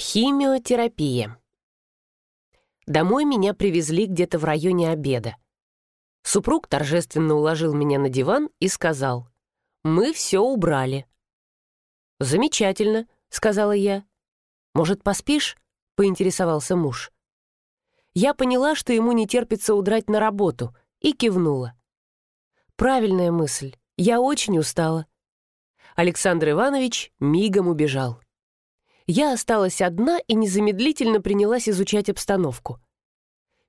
Химиотерапия. Домой меня привезли где-то в районе обеда. Супруг торжественно уложил меня на диван и сказал, «Мы все убрали». «Замечательно», — сказала я. «Может, поспишь?» — поинтересовался муж. Я поняла, что ему не терпится удрать на работу, и кивнула. «Правильная мысль. Я очень устала». Александр Иванович мигом убежал я осталась одна и незамедлительно принялась изучать обстановку.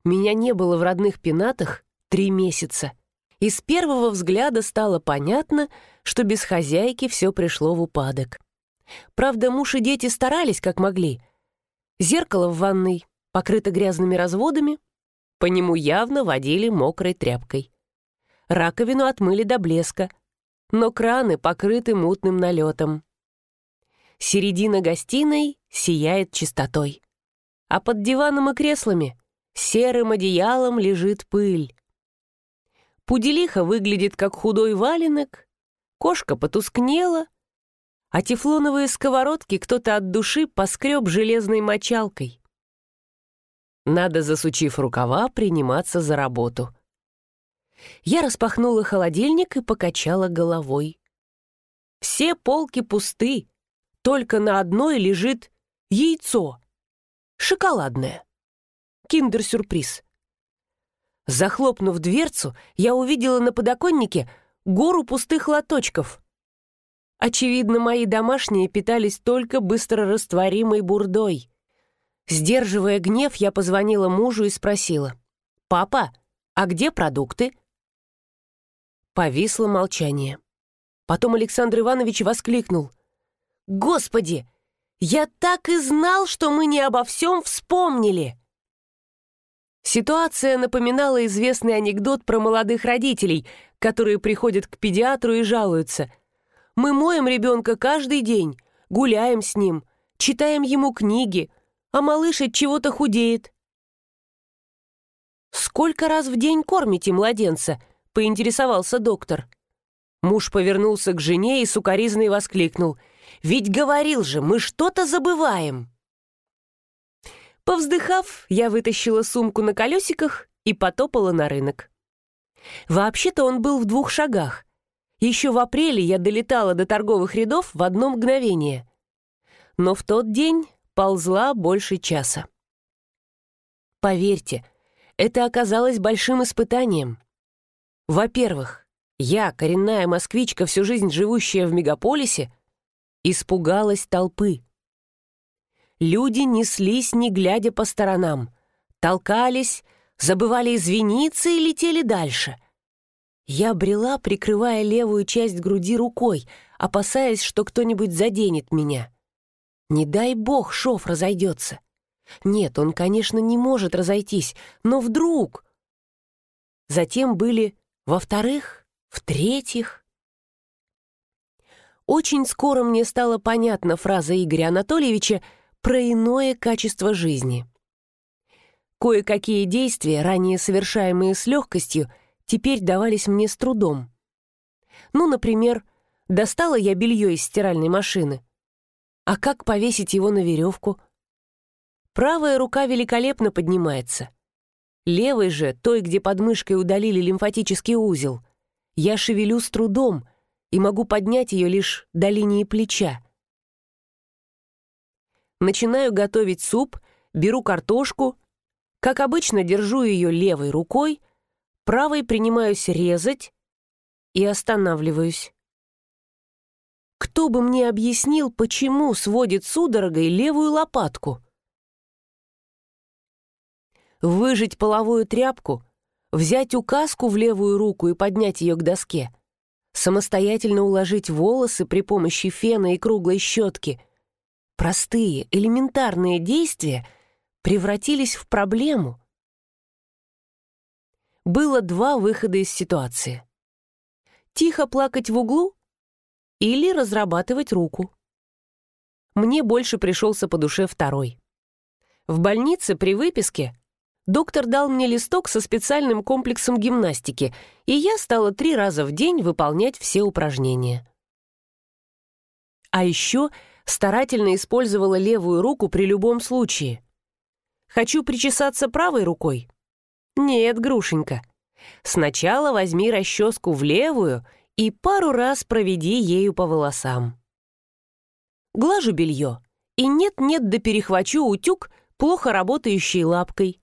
Меня не было в родных пенатах три месяца. И с первого взгляда стало понятно, что без хозяйки все пришло в упадок. Правда, муж и дети старались как могли. Зеркало в ванной покрыто грязными разводами, по нему явно водили мокрой тряпкой. Раковину отмыли до блеска, но краны покрыты мутным налетом. Середина гостиной сияет чистотой. А под диваном и креслами серым одеялом лежит пыль. Пуделиха выглядит как худой валенок, кошка потускнела, а тефлоновые сковородки кто-то от души поскреб железной мочалкой. Надо, засучив рукава, приниматься за работу. Я распахнула холодильник и покачала головой. Все полки пусты, только на одной лежит яйцо. Шоколадное. Киндер-сюрприз. Захлопнув дверцу, я увидела на подоконнике гору пустых лоточков. Очевидно, мои домашние питались только быстрорастворимой бурдой. Сдерживая гнев, я позвонила мужу и спросила. «Папа, а где продукты?» Повисло молчание. Потом Александр Иванович воскликнул. Господи, я так и знал, что мы не обо всем вспомнили. Ситуация напоминала известный анекдот про молодых родителей, которые приходят к педиатру и жалуются. Мы моем ребенка каждый день, гуляем с ним, читаем ему книги, а малыш от чего-то худеет. «Сколько раз в день кормите младенца?» — поинтересовался доктор. Муж повернулся к жене и сукоризной воскликнул — ведь говорил же, мы что-то забываем. Повздыхав, я вытащила сумку на колесиках и потопала на рынок. Вообще-то он был в двух шагах. Еще в апреле я долетала до торговых рядов в одно мгновение. Но в тот день ползла больше часа. Поверьте, это оказалось большим испытанием. Во-первых, я, коренная москвичка, всю жизнь живущая в мегаполисе, испугалась толпы. Люди неслись, не глядя по сторонам, толкались, забывали извиниться и летели дальше. Я брела, прикрывая левую часть груди рукой, опасаясь, что кто-нибудь заденет меня. Не дай бог шов разойдется. Нет, он, конечно, не может разойтись, но вдруг... Затем были во-вторых, в-третьих... Очень скоро мне стала понятна фраза Игоря Анатольевича про иное качество жизни. Кое-какие действия, ранее совершаемые с легкостью, теперь давались мне с трудом. Ну, например, достала я белье из стиральной машины. А как повесить его на веревку? Правая рука великолепно поднимается. Левой же, той, где под мышкой удалили лимфатический узел, я шевелю с трудом — и могу поднять ее лишь до линии плеча. Начинаю готовить суп, беру картошку. Как обычно, держу ее левой рукой, правой принимаюсь резать и останавливаюсь. Кто бы мне объяснил, почему сводит судорогой левую лопатку? Выжать половую тряпку, взять указку в левую руку и поднять ее к доске — самостоятельно уложить волосы при помощи фена и круглой щетки. Простые, элементарные действия превратились в проблему. Было два выхода из ситуации. Тихо плакать в углу или разрабатывать руку. Мне больше пришелся по душе второй. В больнице при выписке доктор дал мне листок со специальным комплексом гимнастики, и я стала три раза в день выполнять все упражнения. А еще Старательно использовала левую руку при любом случае. Хочу причесаться правой рукой? Нет, Грушенька. Сначала возьми расческу в левую и пару раз проведи ею по волосам. Глажу белье, и нет-нет да перехвачу утюг, плохо работающей лапкой.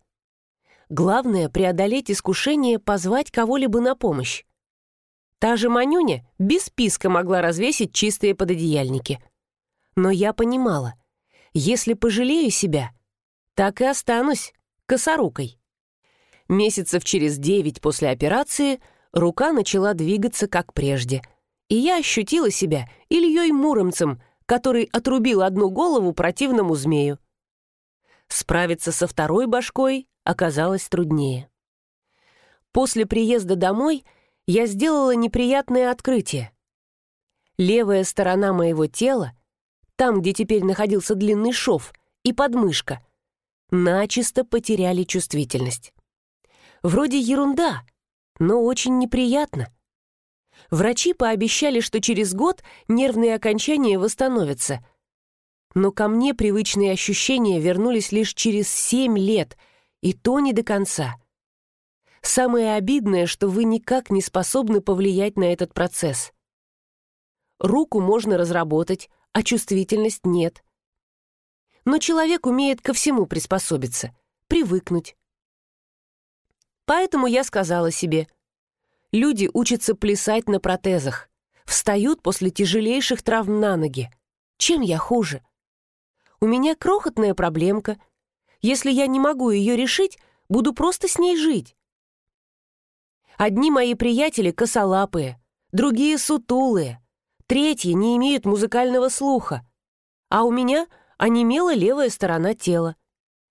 Главное — преодолеть искушение позвать кого-либо на помощь. Та же Манюня без писка могла развесить чистые пододеяльники. Но я понимала, если пожалею себя, так и останусь косорукой. Месяцев через девять после операции рука начала двигаться как прежде, и я ощутила себя Ильей Муромцем, который отрубил одну голову противному змею. Справиться со второй башкой оказалось труднее. После приезда домой я сделала неприятное открытие. Левая сторона моего тела, там, где теперь находился длинный шов, и подмышка, начисто потеряли чувствительность. Вроде ерунда, но очень неприятно. Врачи пообещали, что через год нервные окончания восстановятся. Но ко мне привычные ощущения вернулись лишь через семь лет, и то не до конца. Самое обидное, что вы никак не способны повлиять на этот процесс. Руку можно разработать, а чувствительность нет. Но человек умеет ко всему приспособиться, привыкнуть. Поэтому я сказала себе, люди учатся плясать на протезах, встают после тяжелейших травм на ноги. Чем я хуже? У меня крохотная проблемка. Если я не могу ее решить, буду просто с ней жить. Одни мои приятели косолапые, другие сутулые, третьи не имеют музыкального слуха, а у меня онемела левая сторона тела.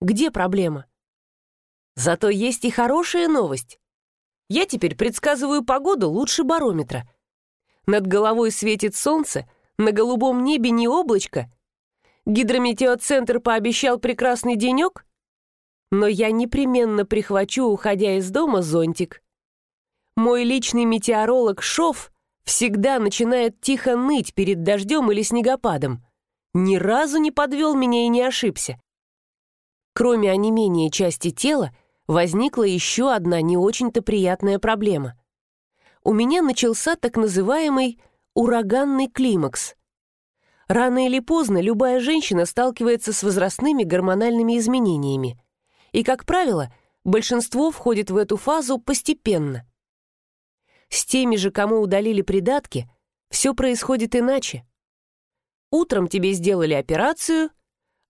Где проблема? Зато есть и хорошая новость. Я теперь предсказываю погоду лучше барометра. Над головой светит солнце, на голубом небе не облачко. Гидрометеоцентр пообещал прекрасный денек. Но я непременно прихвачу, уходя из дома, зонтик. Мой личный метеоролог Шов всегда начинает тихо ныть перед дождем или снегопадом. Ни разу не подвел меня и не ошибся. Кроме онемения части тела, возникла еще одна не очень-то приятная проблема. У меня начался так называемый ураганный климакс. Рано или поздно любая женщина сталкивается с возрастными гормональными изменениями. И, как правило, большинство входит в эту фазу постепенно. С теми же, кому удалили придатки, все происходит иначе. Утром тебе сделали операцию,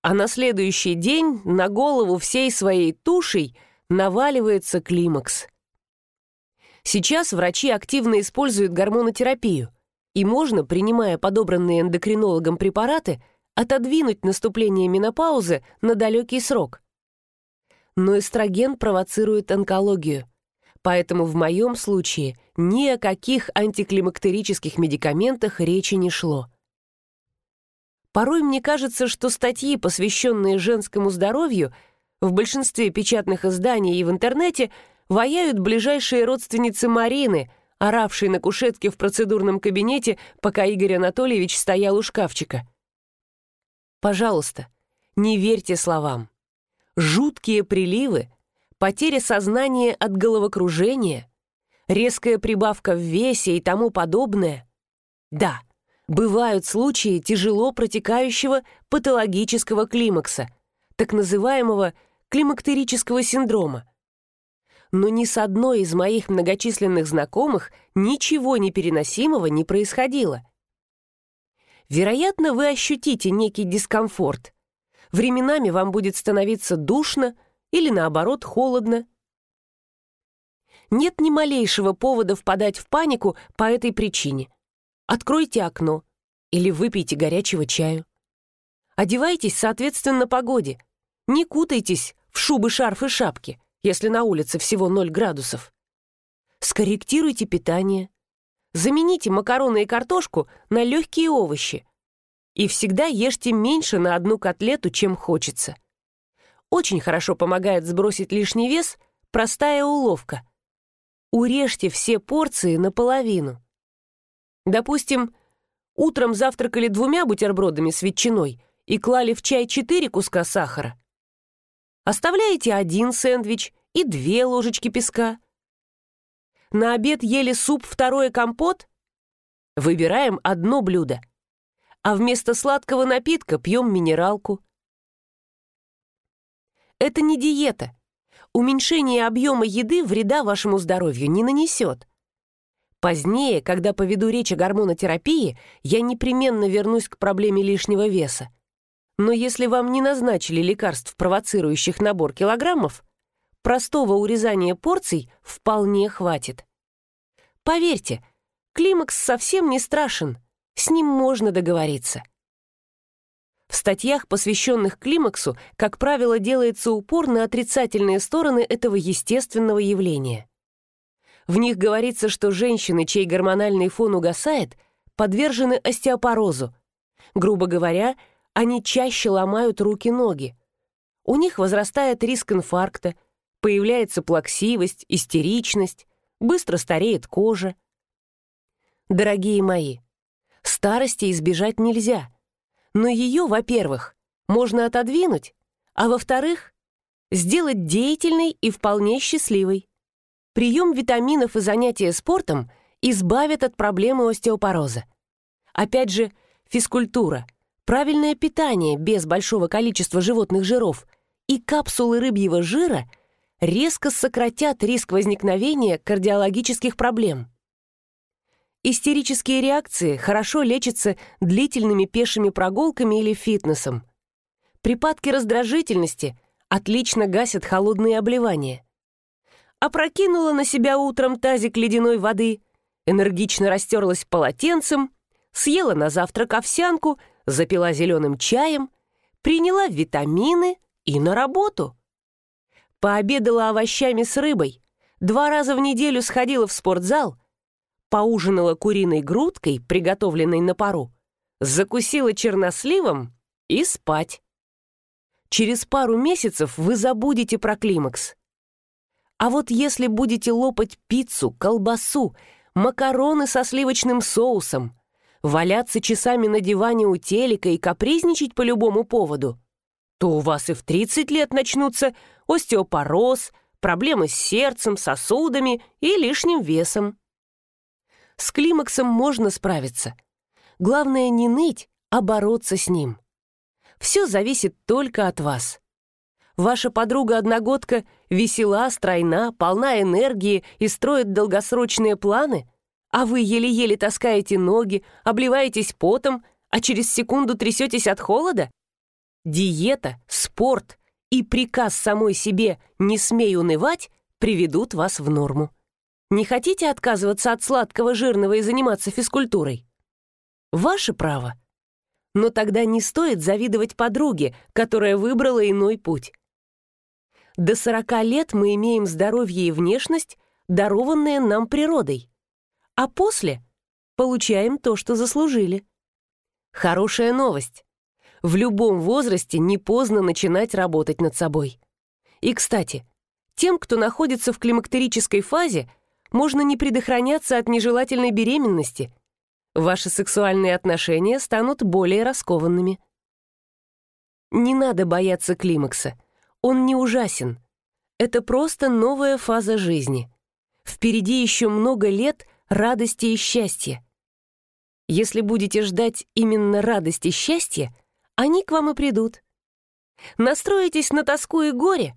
а на следующий день на голову всей своей тушей наваливается климакс. Сейчас врачи активно используют гормонотерапию, и можно, принимая подобранные эндокринологом препараты, отодвинуть наступление менопаузы на далекий срок. Но эстроген провоцирует онкологию, поэтому в моем случае ни о каких антиклимактерических медикаментах речи не шло. Порой мне кажется, что статьи, посвященные женскому здоровью, в большинстве печатных изданий и в интернете ваяют ближайшие родственницы Марины, оравшей на кушетке в процедурном кабинете, пока Игорь Анатольевич стоял у шкафчика. Пожалуйста, не верьте словам. Жуткие приливы, потеря сознания от головокружения, резкая прибавка в весе и тому подобное. Да, бывают случаи тяжело протекающего патологического климакса, так называемого климактерического синдрома. Но ни с одной из моих многочисленных знакомых ничего непереносимого не происходило. Вероятно, вы ощутите некий дискомфорт. Временами вам будет становиться душно или, наоборот, холодно. Нет ни малейшего повода впадать в панику по этой причине. Откройте окно или выпейте горячего чаю. Одевайтесь соответственно погоде. Не кутайтесь в шубы, шарф и шапки, если на улице всего 0 градусов. Скорректируйте питание. Замените макароны и картошку на легкие овощи. И всегда ешьте меньше на одну котлету, чем хочется. Очень хорошо помогает сбросить лишний вес простая уловка. Урежьте все порции наполовину. Допустим, Утром завтракали двумя бутербродами с ветчиной и клали в чай четыре куска сахара. Оставляете один сэндвич и две ложечки песка. На обед ели суп, второе компот. Выбираем одно блюдо. А вместо сладкого напитка пьем минералку. Это не диета. Уменьшение объема еды вреда вашему здоровью не нанесет. Позднее, когда поведу речь о гормонотерапии, я непременно вернусь к проблеме лишнего веса. Но если вам не назначили лекарств, провоцирующих набор килограммов, простого урезания порций вполне хватит. Поверьте, климакс совсем не страшен, с ним можно договориться. В статьях, посвященных климаксу, как правило, делается упор на отрицательные стороны этого естественного явления. В них говорится, что женщины, чей гормональный фон угасает, подвержены остеопорозу. Грубо говоря, они чаще ломают руки-ноги. У них возрастает риск инфаркта, появляется плаксивость, истеричность, быстро стареет кожа. Дорогие мои, старости избежать нельзя — но ее, во-первых, можно отодвинуть, а во-вторых, сделать деятельной и вполне счастливой. Прием витаминов и занятия спортом избавят от проблемы остеопороза. Опять же, физкультура, правильное питание без большого количества животных жиров и капсулы рыбьего жира резко сократят риск возникновения кардиологических проблем. Истерические реакции хорошо лечатся длительными пешими прогулками или фитнесом. Припадки раздражительности отлично гасят холодные обливания. Опрокинула на себя утром тазик ледяной воды, энергично растерлась полотенцем, съела на завтрак овсянку, запила зеленым чаем, приняла витамины и на работу. Пообедала овощами с рыбой, два раза в неделю сходила в спортзал — поужинала куриной грудкой, приготовленной на пару, закусила черносливом и спать. Через пару месяцев вы забудете про климакс. А вот если будете лопать пиццу, колбасу, макароны со сливочным соусом, валяться часами на диване у телека и капризничать по любому поводу, то у вас и в 30 лет начнутся остеопороз, проблемы с сердцем, сосудами и лишним весом. С климаксом можно справиться. Главное не ныть, а бороться с ним. Все зависит только от вас. Ваша подруга-одногодка весела, стройна, полна энергии и строит долгосрочные планы, а вы еле-еле таскаете ноги, обливаетесь потом, а через секунду трясетесь от холода? Диета, спорт и приказ самой себе «не смей унывать» приведут вас в норму. Не хотите отказываться от сладкого жирного и заниматься физкультурой? Ваше право. Но тогда не стоит завидовать подруге, которая выбрала иной путь. До 40 лет мы имеем здоровье и внешность, дарованные нам природой. А после получаем то, что заслужили. Хорошая новость. В любом возрасте не поздно начинать работать над собой. И, кстати, тем, кто находится в климактерической фазе, можно не предохраняться от нежелательной беременности. Ваши сексуальные отношения станут более раскованными. Не надо бояться климакса. Он не ужасен. Это просто новая фаза жизни. Впереди еще много лет радости и счастья. Если будете ждать именно радости и счастья, они к вам и придут. Настроитесь на тоску и горе,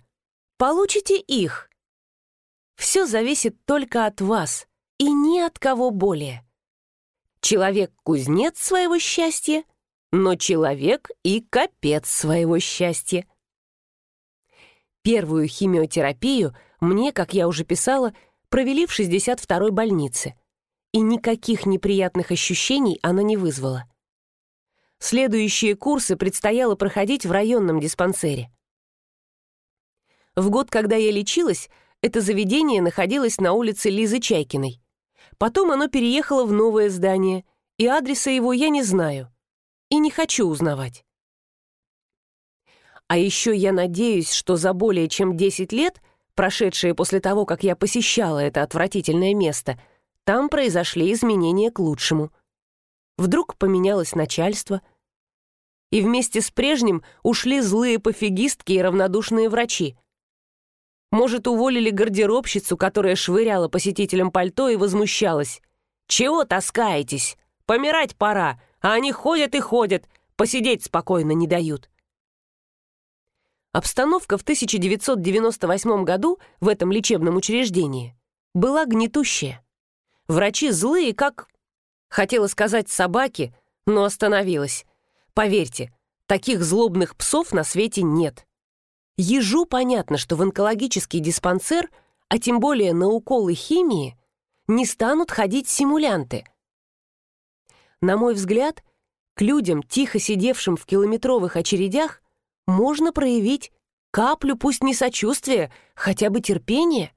получите их. Все зависит только от вас и ни от кого более. Человек — кузнец своего счастья, но человек и капец своего счастья. Первую химиотерапию мне, как я уже писала, провели в 62-й больнице, и никаких неприятных ощущений она не вызвала. Следующие курсы предстояло проходить в районном диспансере. В год, когда я лечилась, это заведение находилось на улице Лизы Чайкиной. Потом оно переехало в новое здание, и адреса его я не знаю. И не хочу узнавать. А еще я надеюсь, что за более чем 10 лет, прошедшие после того, как я посещала это отвратительное место, там произошли изменения к лучшему. Вдруг поменялось начальство. И вместе с прежним ушли злые пофигистки и равнодушные врачи. Может, уволили гардеробщицу, которая швыряла посетителям пальто и возмущалась. «Чего таскаетесь? Помирать пора, а они ходят и ходят, посидеть спокойно не дают». Обстановка в 1998 году в этом лечебном учреждении была гнетущая. Врачи злые, как... Хотела сказать собаки, но остановилась. Поверьте, таких злобных псов на свете нет. Ежу понятно, что в онкологический диспансер, а тем более на уколы химии, не станут ходить симулянты. На мой взгляд, к людям, тихо сидевшим в километровых очередях, можно проявить каплю, пусть не сочувствия, хотя бы терпения.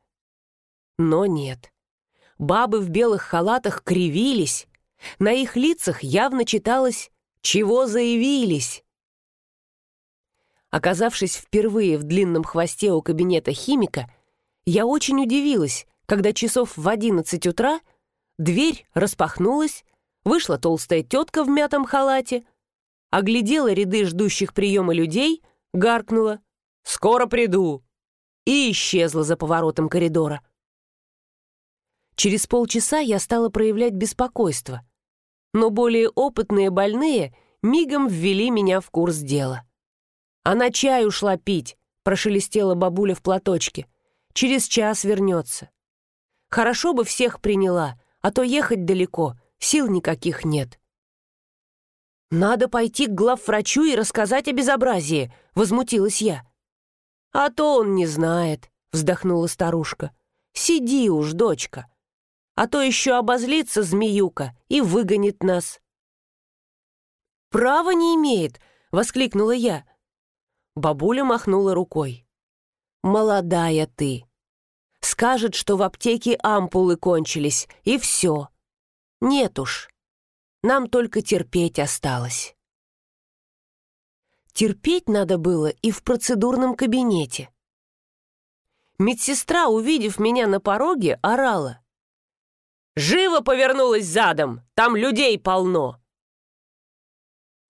Но нет. Бабы в белых халатах кривились. На их лицах явно читалось «Чего заявились?». Оказавшись впервые в длинном хвосте у кабинета химика, я очень удивилась, когда часов в одиннадцать утра дверь распахнулась, вышла толстая тетка в мятом халате, оглядела ряды ждущих приема людей, гаркнула «Скоро приду!» и исчезла за поворотом коридора. Через полчаса я стала проявлять беспокойство, но более опытные больные мигом ввели меня в курс дела. «Она чай ушла пить», — прошелестела бабуля в платочке. «Через час вернется». «Хорошо бы всех приняла, а то ехать далеко, сил никаких нет». «Надо пойти к главврачу и рассказать о безобразии», — возмутилась я. «А то он не знает», — вздохнула старушка. «Сиди уж, дочка, а то еще обозлится змеюка и выгонит нас». «Права не имеет», — воскликнула я. Бабуля махнула рукой. «Молодая ты. Скажет, что в аптеке ампулы кончились, и все. Нет уж. Нам только терпеть осталось». Терпеть надо было и в процедурном кабинете. Медсестра, увидев меня на пороге, орала. «Живо повернулась задом! Там людей полно!»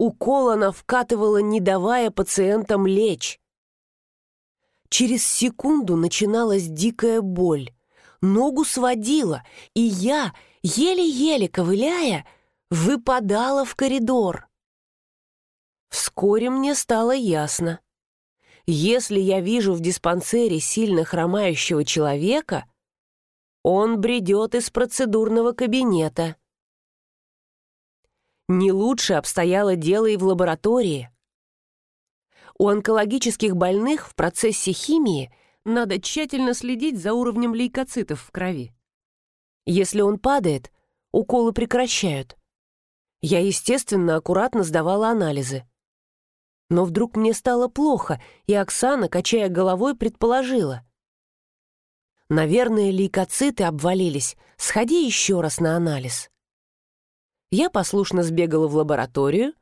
Укол она вкатывала, не давая пациентам лечь. Через секунду начиналась дикая боль. Ногу сводила, и я, еле-еле ковыляя, выпадала в коридор. Вскоре мне стало ясно. Если я вижу в диспансере сильно хромающего человека, он бредет из процедурного кабинета. Не лучше обстояло дело и в лаборатории. У онкологических больных в процессе химии надо тщательно следить за уровнем лейкоцитов в крови. Если он падает, уколы прекращают. Я, естественно, аккуратно сдавала анализы. Но вдруг мне стало плохо, и Оксана, качая головой, предположила. «Наверное, лейкоциты обвалились. Сходи еще раз на анализ». Я послушно сбегала в лабораторию,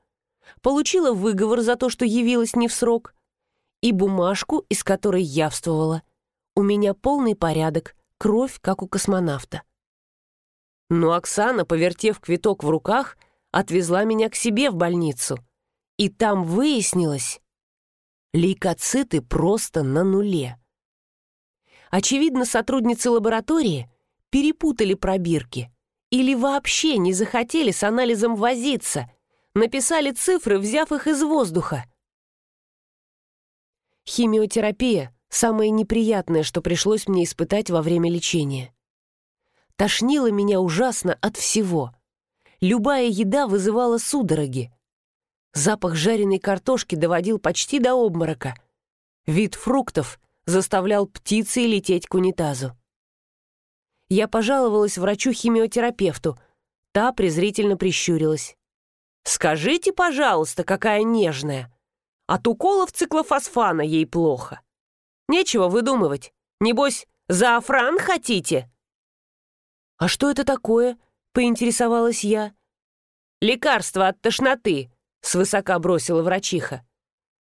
получила выговор за то, что явилась не в срок, и бумажку, из которой явствовала. У меня полный порядок, кровь, как у космонавта. Но Оксана, повертев квиток в руках, отвезла меня к себе в больницу — и там выяснилось, лейкоциты просто на нуле. Очевидно, сотрудницы лаборатории перепутали пробирки или вообще не захотели с анализом возиться, написали цифры, взяв их из воздуха. Химиотерапия — самое неприятное, что пришлось мне испытать во время лечения. Тошнило меня ужасно от всего. Любая еда вызывала судороги. Запах жареной картошки доводил почти до обморока. Вид фруктов заставлял птицы лететь к унитазу. Я пожаловалась врачу-химиотерапевту. Та презрительно прищурилась. «Скажите, пожалуйста, какая нежная! От уколов циклофосфана ей плохо. Нечего выдумывать. Небось, заафран хотите?» «А что это такое?» — поинтересовалась я. «Лекарство от тошноты», — свысока бросила врачиха.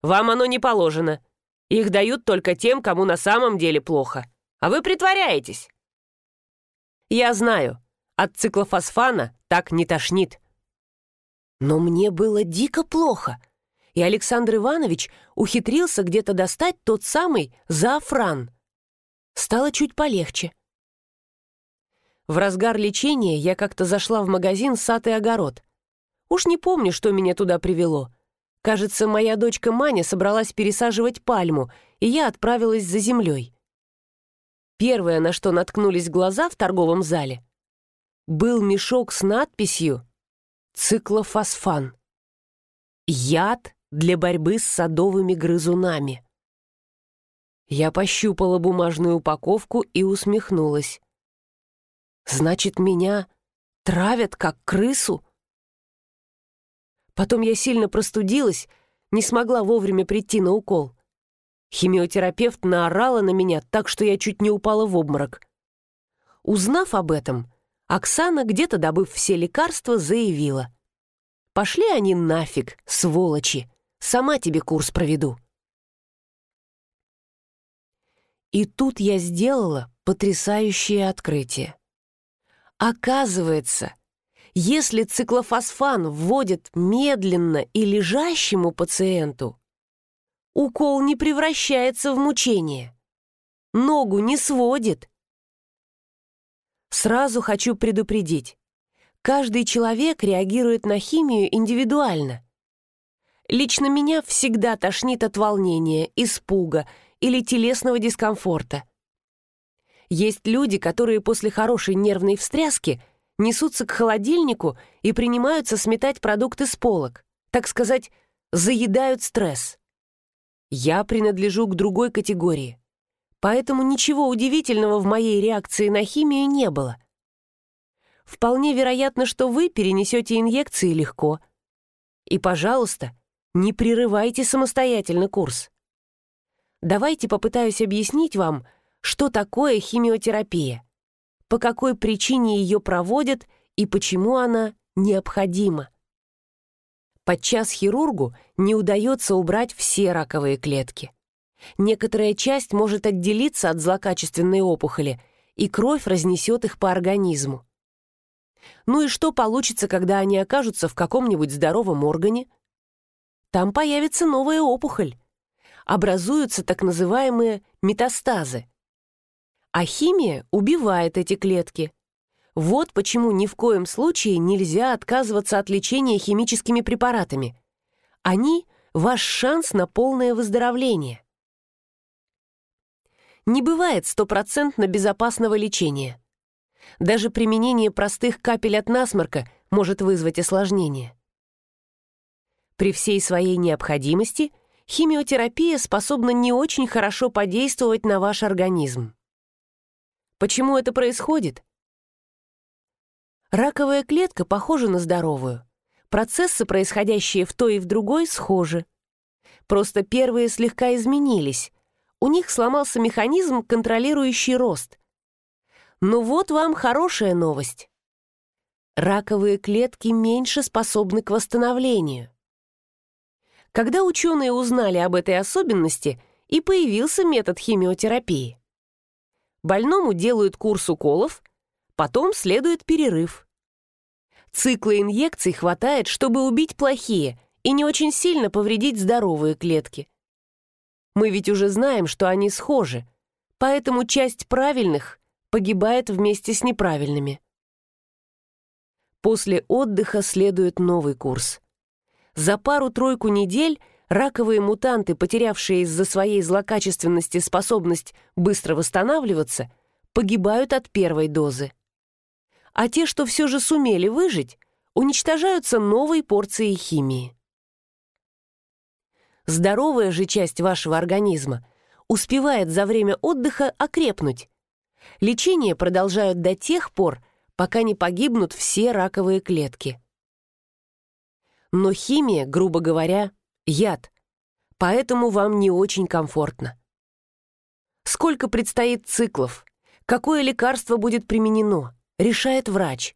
«Вам оно не положено. Их дают только тем, кому на самом деле плохо. А вы притворяетесь». «Я знаю, от циклофосфана так не тошнит». Но мне было дико плохо, и Александр Иванович ухитрился где-то достать тот самый заафран. Стало чуть полегче. В разгар лечения я как-то зашла в магазин «Сад и огород». Уж не помню, что меня туда привело. Кажется, моя дочка Маня собралась пересаживать пальму, и я отправилась за землей. Первое, на что наткнулись глаза в торговом зале, был мешок с надписью «Циклофосфан». Яд для борьбы с садовыми грызунами. Я пощупала бумажную упаковку и усмехнулась. «Значит, меня травят, как крысу?» Потом я сильно простудилась, не смогла вовремя прийти на укол. Химиотерапевт наорала на меня так, что я чуть не упала в обморок. Узнав об этом, Оксана, где-то добыв все лекарства, заявила. «Пошли они нафиг, сволочи! Сама тебе курс проведу». И тут я сделала потрясающее открытие. Оказывается, если циклофосфан вводят медленно и лежащему пациенту, укол не превращается в мучение. Ногу не сводит. Сразу хочу предупредить. Каждый человек реагирует на химию индивидуально. Лично меня всегда тошнит от волнения, испуга или телесного дискомфорта. Есть люди, которые после хорошей нервной встряски несутся к холодильнику и принимаются сметать продукты с полок, так сказать, заедают стресс. Я принадлежу к другой категории, поэтому ничего удивительного в моей реакции на химию не было. Вполне вероятно, что вы перенесете инъекции легко. И, пожалуйста, не прерывайте самостоятельно курс. Давайте попытаюсь объяснить вам, что такое химиотерапия, по какой причине ее проводят и почему она необходима. Подчас хирургу не удается убрать все раковые клетки. Некоторая часть может отделиться от злокачественной опухоли, и кровь разнесет их по организму. Ну и что получится, когда они окажутся в каком-нибудь здоровом органе? Там появится новая опухоль. Образуются так называемые метастазы. А химия убивает эти клетки, вот почему ни в коем случае нельзя отказываться от лечения химическими препаратами. Они – ваш шанс на полное выздоровление. Не бывает стопроцентно безопасного лечения. Даже применение простых капель от насморка может вызвать осложнения. При всей своей необходимости химиотерапия способна не очень хорошо подействовать на ваш организм. Почему это происходит? Раковая клетка похожа на здоровую. Процессы, происходящие в той и в другой, схожи. Просто первые слегка изменились. У них сломался механизм, контролирующий рост. Но вот вам хорошая новость. Раковые клетки меньше способны к восстановлению. Когда ученые узнали об этой особенности, и появился метод химиотерапии. Больному делают курс уколов, Потом следует перерыв. Цикла инъекций хватает, чтобы убить плохие и не очень сильно повредить здоровые клетки. Мы ведь уже знаем, что они схожи, поэтому часть правильных погибает вместе с неправильными. После отдыха следует новый курс. За пару-тройку недель раковые мутанты, потерявшие из-за своей злокачественности способность быстро восстанавливаться, погибают от первой дозы а те, что все же сумели выжить, уничтожаются новой порцией химии. Здоровая же часть вашего организма успевает за время отдыха окрепнуть. Лечение продолжают до тех пор, пока не погибнут все раковые клетки. Но химия, грубо говоря, яд, поэтому вам не очень комфортно. Сколько предстоит циклов? Какое лекарство будет применено? Решает врач.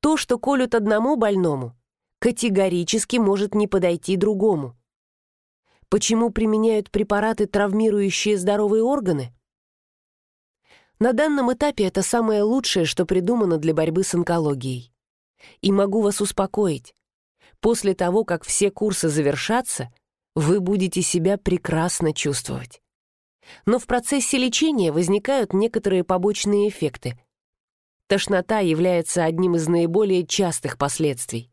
То, что колют одному больному, категорически может не подойти другому. Почему применяют препараты, травмирующие здоровые органы? На данном этапе это самое лучшее, что придумано для борьбы с онкологией. И могу вас успокоить. После того, как все курсы завершатся, вы будете себя прекрасно чувствовать. Но в процессе лечения возникают некоторые побочные эффекты. Тошнота является одним из наиболее частых последствий.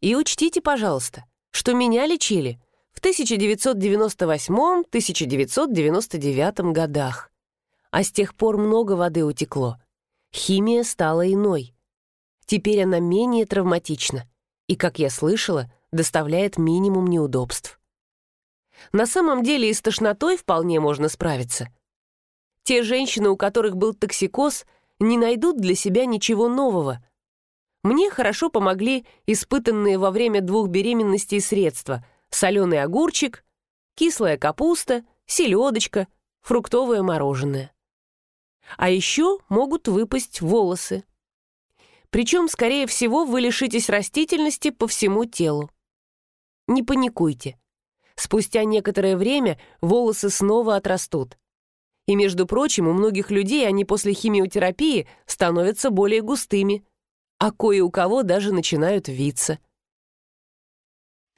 И учтите, пожалуйста, что меня лечили в 1998-1999 годах. А с тех пор много воды утекло. Химия стала иной. Теперь она менее травматична и, как я слышала, доставляет минимум неудобств. На самом деле и с тошнотой вполне можно справиться. Те женщины, у которых был токсикоз, не найдут для себя ничего нового. Мне хорошо помогли испытанные во время двух беременностей средства соленый огурчик, кислая капуста, селедочка, фруктовое мороженое. А еще могут выпасть волосы. Причем, скорее всего, вы лишитесь растительности по всему телу. Не паникуйте. Спустя некоторое время волосы снова отрастут. И, между прочим, у многих людей они после химиотерапии становятся более густыми, а кое у кого даже начинают виться.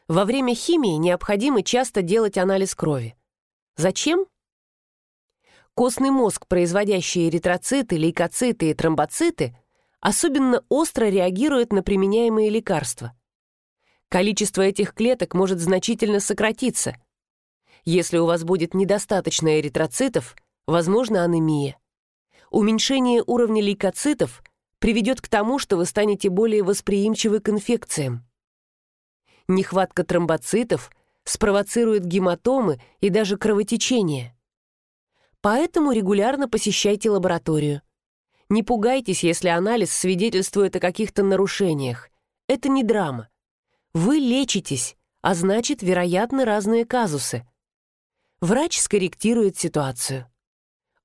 Во время химии необходимо часто делать анализ крови. Зачем? Костный мозг, производящий эритроциты, лейкоциты и тромбоциты, особенно остро реагирует на применяемые лекарства. Количество этих клеток может значительно сократиться. Если у вас будет недостаточно эритроцитов, возможно анемия. Уменьшение уровня лейкоцитов приведет к тому, что вы станете более восприимчивы к инфекциям. Нехватка тромбоцитов спровоцирует гематомы и даже кровотечение. Поэтому регулярно посещайте лабораторию. Не пугайтесь, если анализ свидетельствует о каких-то нарушениях. Это не драма. Вы лечитесь, а значит, вероятны разные казусы. Врач скорректирует ситуацию.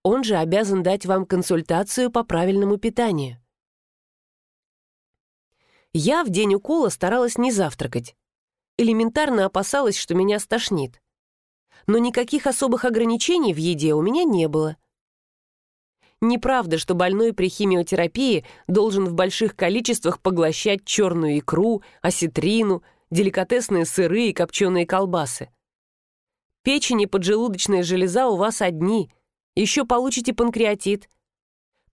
Он же обязан дать вам консультацию по правильному питанию. Я в день укола старалась не завтракать элементарно опасалась, что меня стошнит. Но никаких особых ограничений в еде у меня не было. Неправда, что больной при химиотерапии должен в больших количествах поглощать черную икру, осетрину, деликатесные сыры и копченые колбасы. Печень и поджелудочная железа у вас одни, еще получите панкреатит.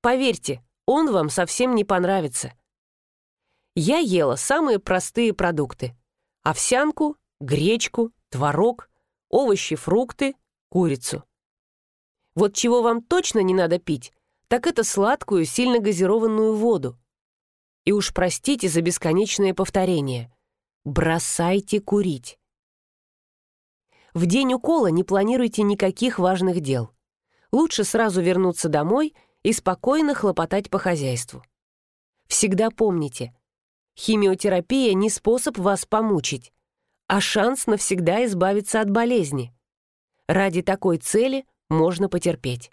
Поверьте, он вам совсем не понравится. Я ела самые простые продукты овсянку, гречку, творог, овощи, фрукты, курицу. Вот чего вам точно не надо пить, так это сладкую, сильно газированную воду. И уж простите за бесконечное повторение. Бросайте курить. В день укола не планируйте никаких важных дел. Лучше сразу вернуться домой и спокойно хлопотать по хозяйству. Всегда помните, Химиотерапия не способ вас помучить, а шанс навсегда избавиться от болезни. Ради такой цели можно потерпеть.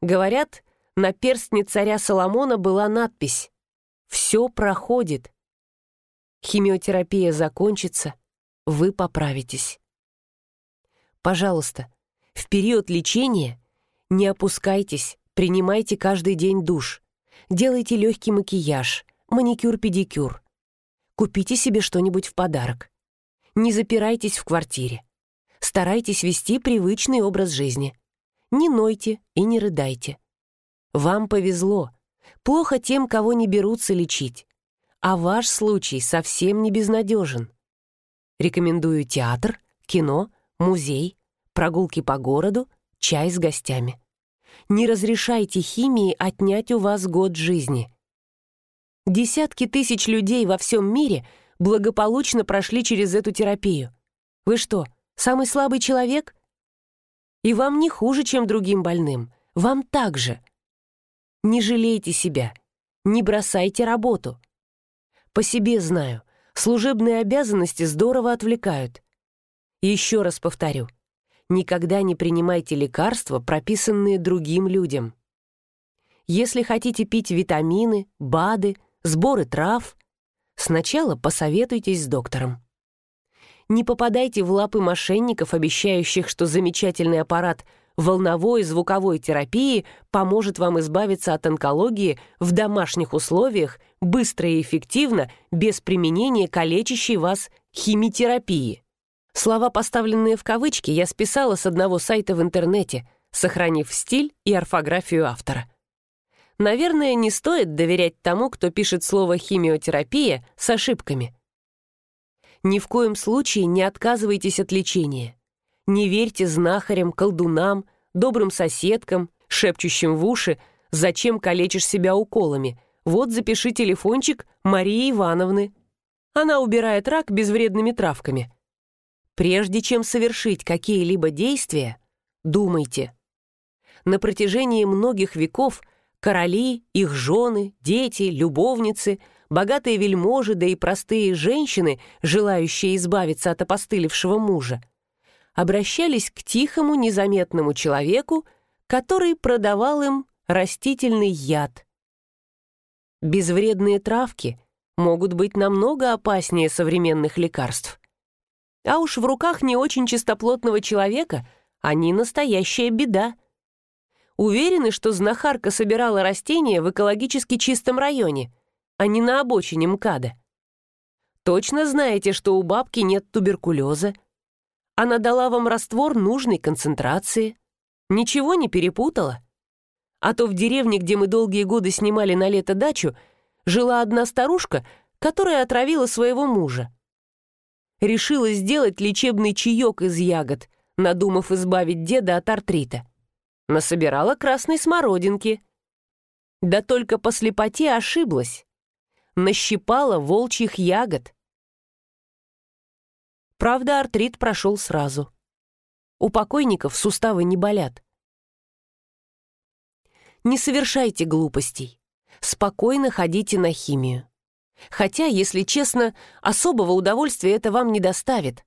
Говорят, на перстне царя Соломона была надпись «Все проходит». Химиотерапия закончится, вы поправитесь. Пожалуйста, в период лечения не опускайтесь, принимайте каждый день душ, делайте легкий макияж, маникюр-педикюр. Купите себе что-нибудь в подарок. Не запирайтесь в квартире. Старайтесь вести привычный образ жизни. Не нойте и не рыдайте. Вам повезло. Плохо тем, кого не берутся лечить. А ваш случай совсем не безнадежен. Рекомендую театр, кино, музей, прогулки по городу, чай с гостями. Не разрешайте химии отнять у вас год жизни. Десятки тысяч людей во всем мире благополучно прошли через эту терапию. Вы что, самый слабый человек? И вам не хуже, чем другим больным. Вам так же. Не жалейте себя. Не бросайте работу. По себе знаю, служебные обязанности здорово отвлекают. Еще раз повторю, никогда не принимайте лекарства, прописанные другим людям. Если хотите пить витамины, БАДы, сборы трав. Сначала посоветуйтесь с доктором. Не попадайте в лапы мошенников, обещающих, что замечательный аппарат волновой звуковой терапии поможет вам избавиться от онкологии в домашних условиях быстро и эффективно, без применения калечащей вас химитерапии. Слова, поставленные в кавычки, я списала с одного сайта в интернете, сохранив стиль и орфографию автора. Наверное, не стоит доверять тому, кто пишет слово «химиотерапия» с ошибками. Ни в коем случае не отказывайтесь от лечения. Не верьте знахарям, колдунам, добрым соседкам, шепчущим в уши, зачем калечишь себя уколами. Вот запиши телефончик Марии Ивановны. Она убирает рак безвредными травками. Прежде чем совершить какие-либо действия, думайте. На протяжении многих веков короли, их жены, дети, любовницы, богатые вельможи, да и простые женщины, желающие избавиться от опостылевшего мужа, обращались к тихому, незаметному человеку, который продавал им растительный яд. Безвредные травки могут быть намного опаснее современных лекарств. А уж в руках не очень чистоплотного человека они настоящая беда. Уверены, что знахарка собирала растения в экологически чистом районе, а не на обочине МКАДа. Точно знаете, что у бабки нет туберкулеза, она дала вам раствор нужной концентрации. Ничего не перепутала. А то в деревне, где мы долгие годы снимали на лето дачу, жила одна старушка, которая отравила своего мужа. Решила сделать лечебный чаек из ягод, надумав избавить деда от артрита. Насобирала красной смородинки. Да только по слепоте ошиблась. Нащипала волчьих ягод. Правда, артрит прошел сразу. У покойников суставы не болят. Не совершайте глупостей. Спокойно ходите на химию. Хотя, если честно, особого удовольствия это вам не доставит.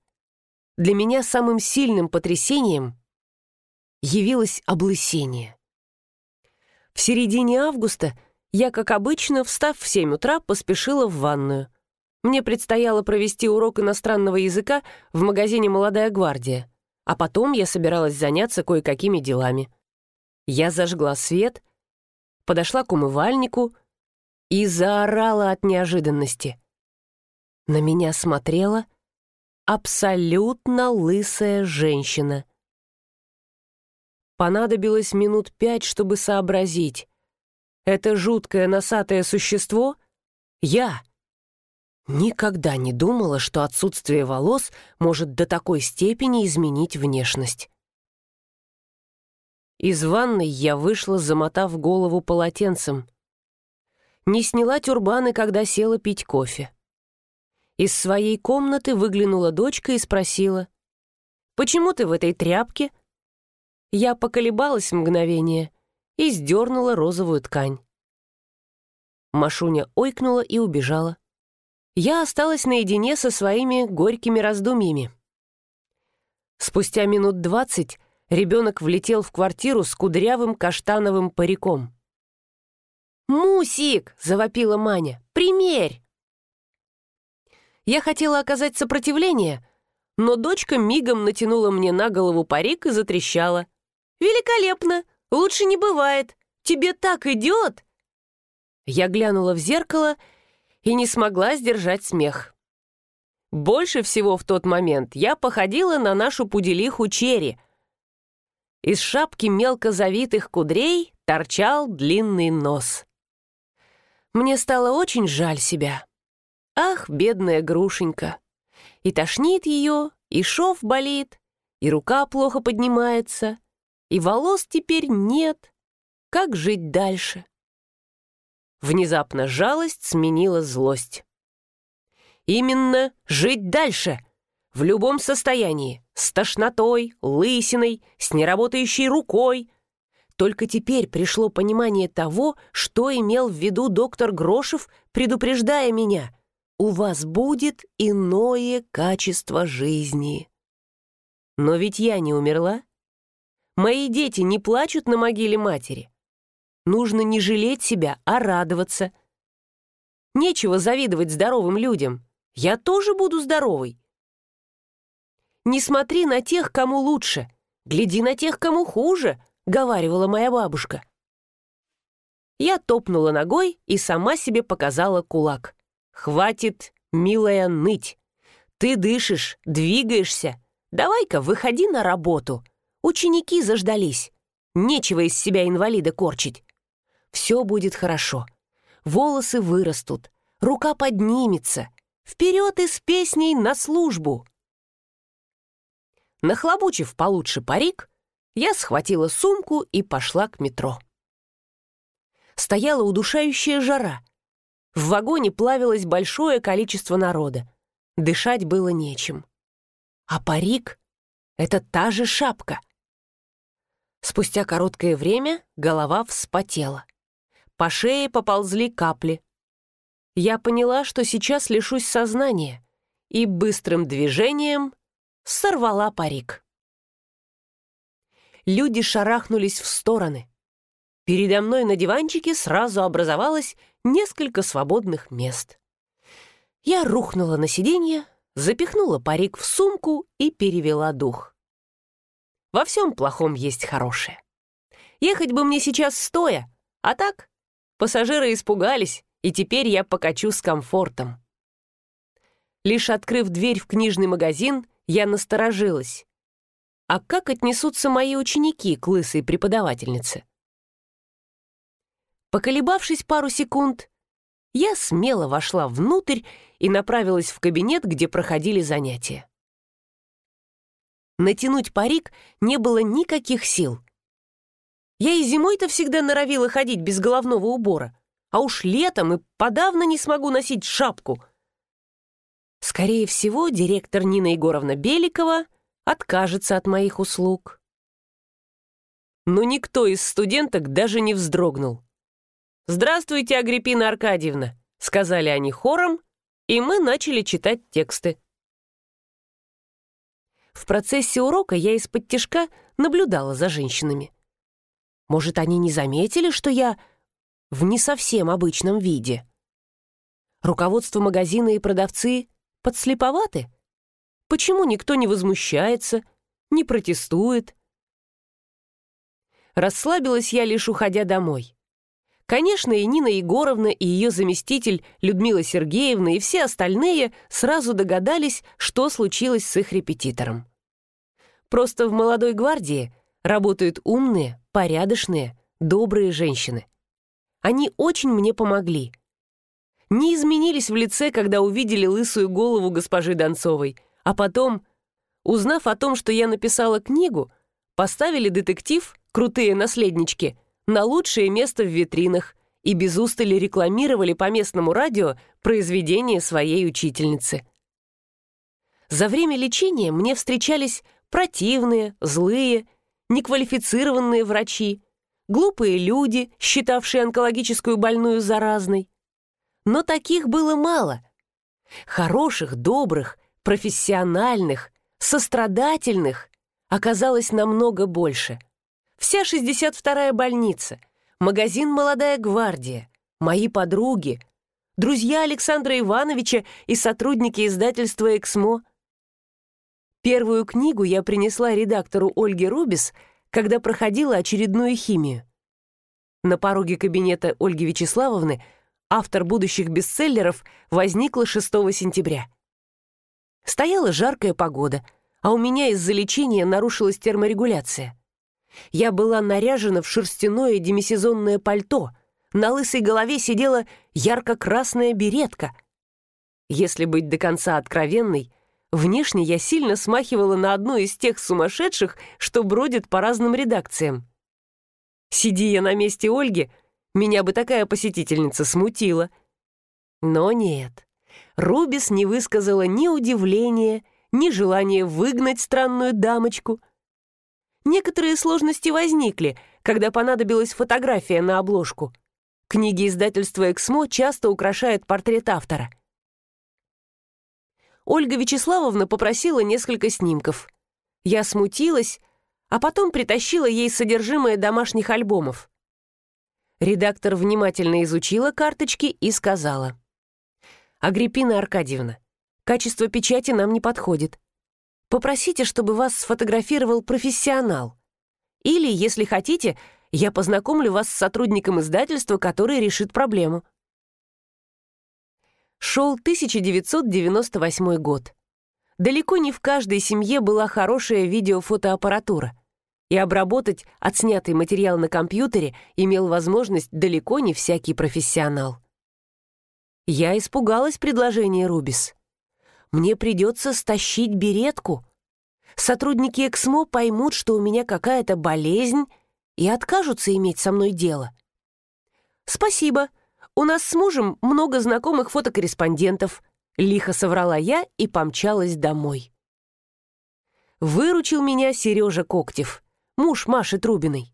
Для меня самым сильным потрясением явилось облысение. В середине августа я, как обычно, встав в 7 утра, поспешила в ванную. Мне предстояло провести урок иностранного языка в магазине «Молодая гвардия», а потом я собиралась заняться кое-какими делами. Я зажгла свет, подошла к умывальнику и заорала от неожиданности. На меня смотрела абсолютно лысая женщина. Понадобилось минут пять, чтобы сообразить. Это жуткое носатое существо — я — Никогда не думала, что отсутствие волос может до такой степени изменить внешность. Из ванной я вышла, замотав голову полотенцем. Не сняла тюрбаны, когда села пить кофе. Из своей комнаты выглянула дочка и спросила, «Почему ты в этой тряпке?» Я поколебалась мгновение и сдернула розовую ткань. Машуня ойкнула и убежала я осталась наедине со своими горькими раздумьями. Спустя минут двадцать ребенок влетел в квартиру с кудрявым каштановым париком. «Мусик!» — завопила Маня. «Примерь!» Я хотела оказать сопротивление, но дочка мигом натянула мне на голову парик и затрещала. «Великолепно! Лучше не бывает! Тебе так идет!» Я глянула в зеркало и не смогла сдержать смех. Больше всего в тот момент я походила на нашу пуделиху Черри. Из шапки мелко завитых кудрей торчал длинный нос. Мне стало очень жаль себя. Ах, бедная грушенька. И тошнит ее, и шов болит, и рука плохо поднимается, и волос теперь нет. Как жить дальше? Внезапно жалость сменила злость. Именно жить дальше, в любом состоянии, с тошнотой, лысиной, с неработающей рукой. Только теперь пришло понимание того, что имел в виду доктор Грошев, предупреждая меня. У вас будет иное качество жизни. Но ведь я не умерла. Мои дети не плачут на могиле матери. Нужно не жалеть себя, а радоваться. Нечего завидовать здоровым людям. Я тоже буду здоровой. Не смотри на тех, кому лучше. Гляди на тех, кому хуже», — говаривала моя бабушка. Я топнула ногой и сама себе показала кулак. «Хватит, милая, ныть. Ты дышишь, двигаешься. Давай-ка выходи на работу. Ученики заждались. Нечего из себя инвалида корчить. Все будет хорошо. Волосы вырастут, рука поднимется. Вперед и с песней на службу!» Нахлобучив получше парик, я схватила сумку и пошла к метро. Стояла удушающая жара. В вагоне плавилось большое количество народа. Дышать было нечем. А парик — это та же шапка. Спустя короткое время голова вспотела. По шее поползли капли. Я поняла, что сейчас лишусь сознания, и быстрым движением сорвала парик. Люди шарахнулись в стороны. Передо мной на диванчике сразу образовалось несколько свободных мест. Я рухнула на сиденье, запихнула парик в сумку и перевела дух. Во всем плохом есть хорошее. Ехать бы мне сейчас стоя, а так пассажиры испугались, и теперь я покачу с комфортом. Лишь открыв дверь в книжный магазин, я насторожилась. А как отнесутся мои ученики к лысой преподавательнице? Поколебавшись пару секунд, я смело вошла внутрь и направилась в кабинет, где проходили занятия. Натянуть парик не было никаких сил. Я и зимой-то всегда норовила ходить без головного убора, а уж летом и подавно не смогу носить шапку. Скорее всего, директор Нина Егоровна Беликова откажется от моих услуг. Но никто из студенток даже не вздрогнул. «Здравствуйте, Агриппина Аркадьевна», — сказали они хором, и мы начали читать тексты. В процессе урока я из-под тяжка наблюдала за женщинами. Может, они не заметили, что я в не совсем обычном виде? Руководство магазина и продавцы подслеповаты? Почему никто не возмущается, не протестует? Расслабилась я лишь уходя домой. Конечно, и Нина Егоровна, и ее заместитель Людмила Сергеевна, и все остальные сразу догадались, что случилось с их репетитором. Просто в «Молодой гвардии» работают умные, порядочные, добрые женщины. Они очень мне помогли. Не изменились в лице, когда увидели лысую голову госпожи Донцовой, а потом, узнав о том, что я написала книгу, поставили детектив «Крутые наследнички» на лучшее место в витринах и без устали рекламировали по местному радио произведения своей учительницы. За время лечения мне встречались противные, злые, неквалифицированные врачи, глупые люди, считавшие онкологическую больную заразной. Но таких было мало. Хороших, добрых, профессиональных, сострадательных оказалось намного больше — Вся 62-я больница, магазин «Молодая гвардия», мои подруги, друзья Александра Ивановича и сотрудники издательства «Эксмо». Первую книгу я принесла редактору Ольге Рубис, когда проходила очередную химию. На пороге кабинета Ольги Вячеславовны автор будущих бестселлеров возникла 6 сентября. Стояла жаркая погода, а у меня из-за лечения нарушилась терморегуляция. Я была наряжена в шерстяное демисезонное пальто. На лысой голове сидела ярко-красная беретка. Если быть до конца откровенной, внешне я сильно смахивала на одну из тех сумасшедших, что бродят по разным редакциям. Сиди я на месте Ольги, меня бы такая посетительница смутила. Но нет, Рубис не высказала ни удивления, ни желания выгнать странную дамочку — Некоторые сложности возникли, когда понадобилась фотография на обложку. Книги издательства «Эксмо» часто украшают портрет автора. Ольга Вячеславовна попросила несколько снимков. Я смутилась, а потом притащила ей содержимое домашних альбомов. Редактор внимательно изучила карточки и сказала. «Агриппина Аркадьевна, качество печати нам не подходит. Попросите, чтобы вас сфотографировал профессионал. Или, если хотите, я познакомлю вас с сотрудником издательства, который решит проблему. Шел 1998 год. Далеко не в каждой семье была хорошая видеофотоаппаратура, и обработать отснятый материал на компьютере имел возможность далеко не всякий профессионал. Я испугалась предложения Рубис. Мне придется стащить беретку. Сотрудники Эксмо поймут, что у меня какая-то болезнь, и откажутся иметь со мной дело. «Спасибо. У нас с мужем много знакомых фотокорреспондентов», лихо соврала я и помчалась домой. Выручил меня Сережа Коктев, муж Маши Трубиной.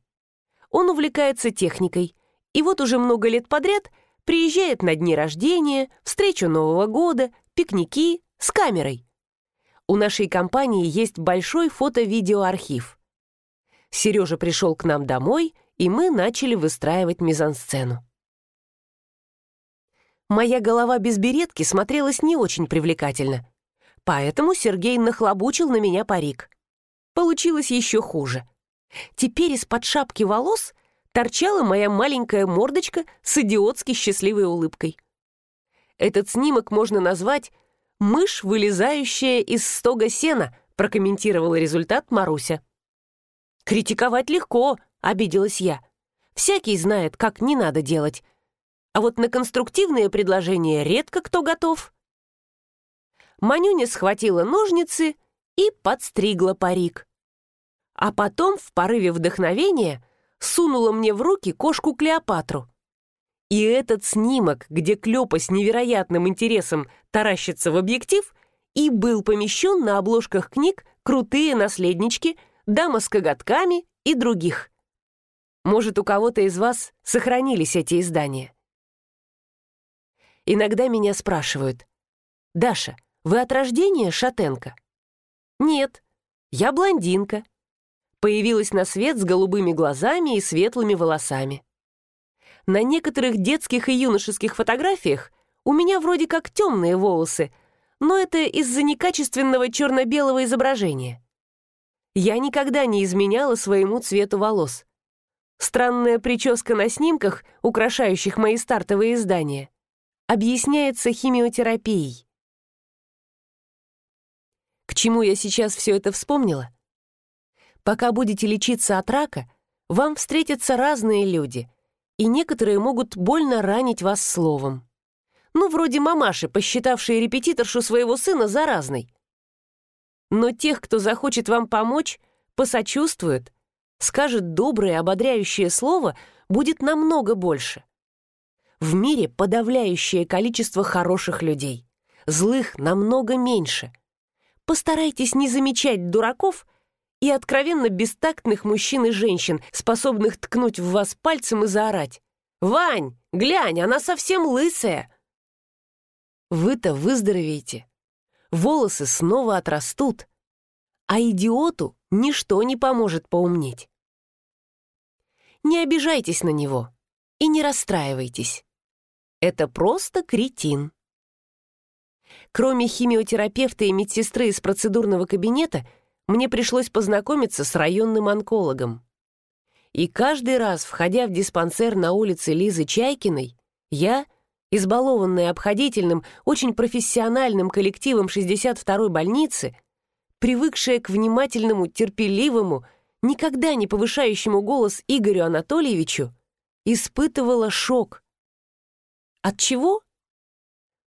Он увлекается техникой, и вот уже много лет подряд приезжает на дни рождения, встречу Нового года, пикники с камерой. У нашей компании есть большой фото-видеоархив. Сережа пришел к нам домой, и мы начали выстраивать мизансцену. Моя голова без беретки смотрелась не очень привлекательно. Поэтому Сергей нахлобучил на меня парик. Получилось еще хуже. Теперь из-под шапки волос торчала моя маленькая мордочка с идиотски счастливой улыбкой. Этот снимок можно назвать «Мышь, вылезающая из стога сена», прокомментировала результат Маруся. «Критиковать легко», — обиделась я. «Всякий знает, как не надо делать, а вот на конструктивные предложения редко кто готов. Манюня схватила ножницы и подстригла парик. А потом, в порыве вдохновения, сунула мне в руки кошку Клеопатру. И этот снимок, где Клёпа с невероятным интересом таращится в объектив, и был помещен на обложках книг «Крутые наследнички», «Дама с коготками» и других. Может, у кого-то из вас сохранились эти издания. Иногда меня спрашивают, «Даша, вы от рождения шатенка?» «Нет, я блондинка». Появилась на свет с голубыми глазами и светлыми волосами. На некоторых детских и юношеских фотографиях у меня вроде как темные волосы, но это из-за некачественного черно-белого изображения. Я никогда не изменяла своему цвету волос. Странная прическа на снимках, украшающих мои стартовые издания, объясняется химиотерапией. К чему я сейчас все это вспомнила? Пока будете лечиться от рака, вам встретятся разные люди, и некоторые могут больно ранить вас словом. Ну, вроде мамаши, посчитавшей репетиторшу своего сына заразной. Но тех, кто захочет вам помочь, посочувствует, скажет доброе, ободряющее слово, будет намного больше. В мире подавляющее количество хороших людей. Злых намного меньше. Постарайтесь не замечать дураков и откровенно бестактных мужчин и женщин, способных ткнуть в вас пальцем и заорать. «Вань, глянь, она совсем лысая!» Вы-то выздоровеете. Волосы снова отрастут. А идиоту ничто не поможет поумнеть. Не обижайтесь на него и не расстраивайтесь. Это просто кретин. Кроме химиотерапевта и медсестры из процедурного кабинета, мне пришлось познакомиться с районным онкологом. И каждый раз, входя в диспансер на улице Лизы Чайкиной, я, избалованная обходительным, очень профессиональным коллективом 62-й больницы, привыкшая к внимательному, терпеливому, никогда не повышающему голос Игорю Анатольевичу, испытывала шок. От чего?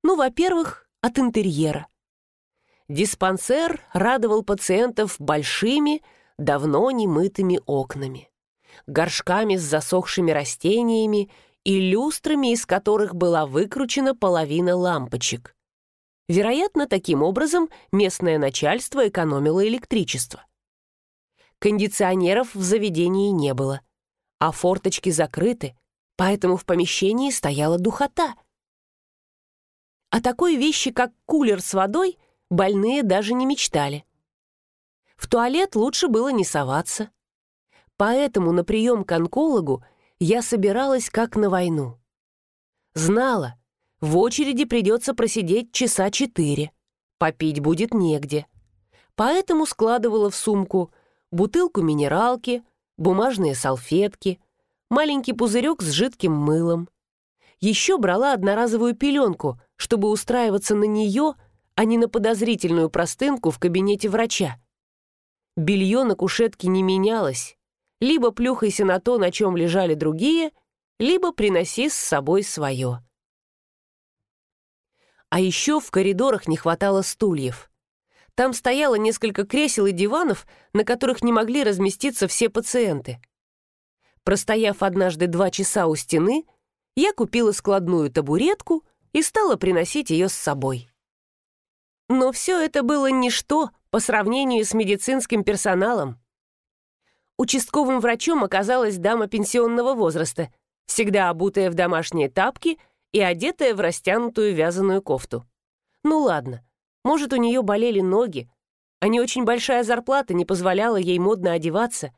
Ну, во-первых, от интерьера. Диспансер радовал пациентов большими, давно немытыми окнами, горшками с засохшими растениями и люстрами, из которых была выкручена половина лампочек. Вероятно, таким образом местное начальство экономило электричество. Кондиционеров в заведении не было, а форточки закрыты, поэтому в помещении стояла духота. О такой вещи, как кулер с водой, больные даже не мечтали. В туалет лучше было не соваться. Поэтому на прием к онкологу я собиралась как на войну. Знала, в очереди придется просидеть часа четыре. Попить будет негде. Поэтому складывала в сумку бутылку минералки, бумажные салфетки, маленький пузырек с жидким мылом. Еще брала одноразовую пеленку, чтобы устраиваться на нее, а не на подозрительную простынку в кабинете врача. Белье на кушетке не менялось. Либо плюхайся на то, на чем лежали другие, либо приноси с собой свое. А еще в коридорах не хватало стульев. Там стояло несколько кресел и диванов, на которых не могли разместиться все пациенты. Простояв однажды два часа у стены, я купила складную табуретку и стала приносить ее с собой. Но все это было ничто по сравнению с медицинским персоналом. Участковым врачом оказалась дама пенсионного возраста, всегда обутая в домашние тапки – и одетая в растянутую вязаную кофту. Ну ладно, может, у нее болели ноги, а не очень большая зарплата не позволяла ей модно одеваться.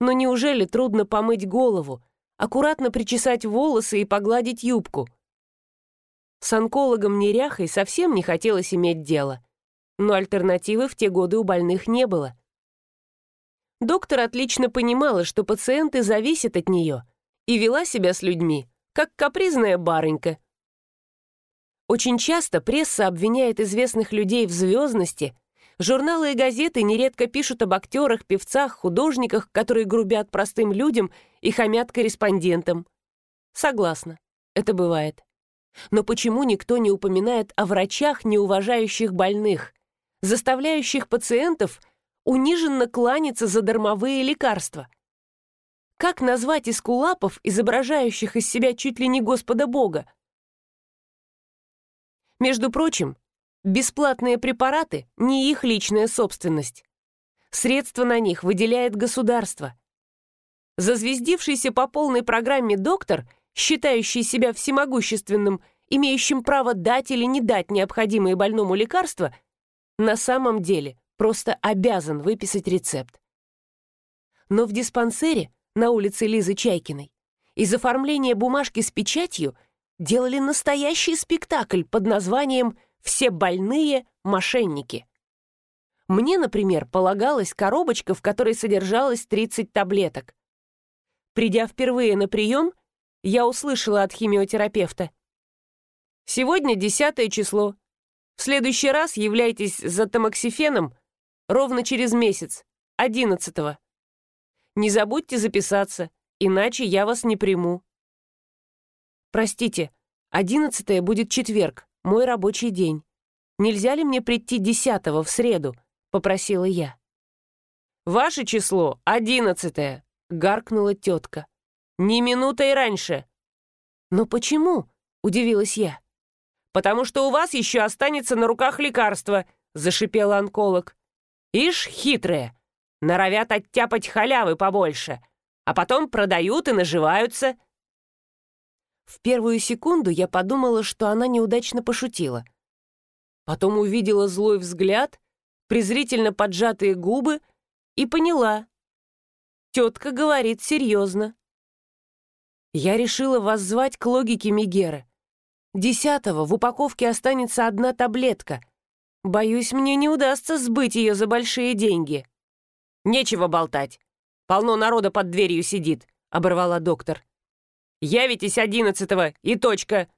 Но неужели трудно помыть голову, аккуратно причесать волосы и погладить юбку? С онкологом неряхой совсем не хотелось иметь дело, но альтернативы в те годы у больных не было. Доктор отлично понимала, что пациенты зависят от нее, и вела себя с людьми как капризная барынька. Очень часто пресса обвиняет известных людей в звездности, журналы и газеты нередко пишут об актерах, певцах, художниках, которые грубят простым людям и хамят корреспондентам. Согласна, это бывает. Но почему никто не упоминает о врачах, не уважающих больных, заставляющих пациентов униженно кланяться за дармовые лекарства? Как назвать эскулапов, изображающих из себя чуть ли не Господа Бога? Между прочим, бесплатные препараты — не их личная собственность. Средства на них выделяет государство. Зазвездившийся по полной программе доктор, считающий себя всемогущественным, имеющим право дать или не дать необходимые больному лекарства, на самом деле просто обязан выписать рецепт. Но в диспансере на улице Лизы Чайкиной, из оформления бумажки с печатью делали настоящий спектакль под названием «Все больные мошенники». Мне, например, полагалась коробочка, в которой содержалось 30 таблеток. Придя впервые на прием, я услышала от химиотерапевта. «Сегодня десятое число. В следующий раз являйтесь за тамоксифеном ровно через месяц, одиннадцатого. Не забудьте записаться, иначе я вас не приму. Простите, одиннадцатое будет четверг, мой рабочий день. Нельзя ли мне прийти десятого в среду? Попросила я. Ваше число одиннадцатое, гаркнула тетка. Ни минутой раньше. Но почему? Удивилась я. Потому что у вас еще останется на руках лекарство, зашипел онколог. Ишь, хитрая, норовят оттяпать халявы побольше, а потом продают и наживаются. В первую секунду я подумала, что она неудачно пошутила. Потом увидела злой взгляд, презрительно поджатые губы и поняла. Тетка говорит серьезно. Я решила воззвать к логике Мегеры. Десятого в упаковке останется одна таблетка. Боюсь, мне не удастся сбыть ее за большие деньги. «Нечего болтать. Полно народа под дверью сидит», — оборвала доктор. «Явитесь одиннадцатого и точка.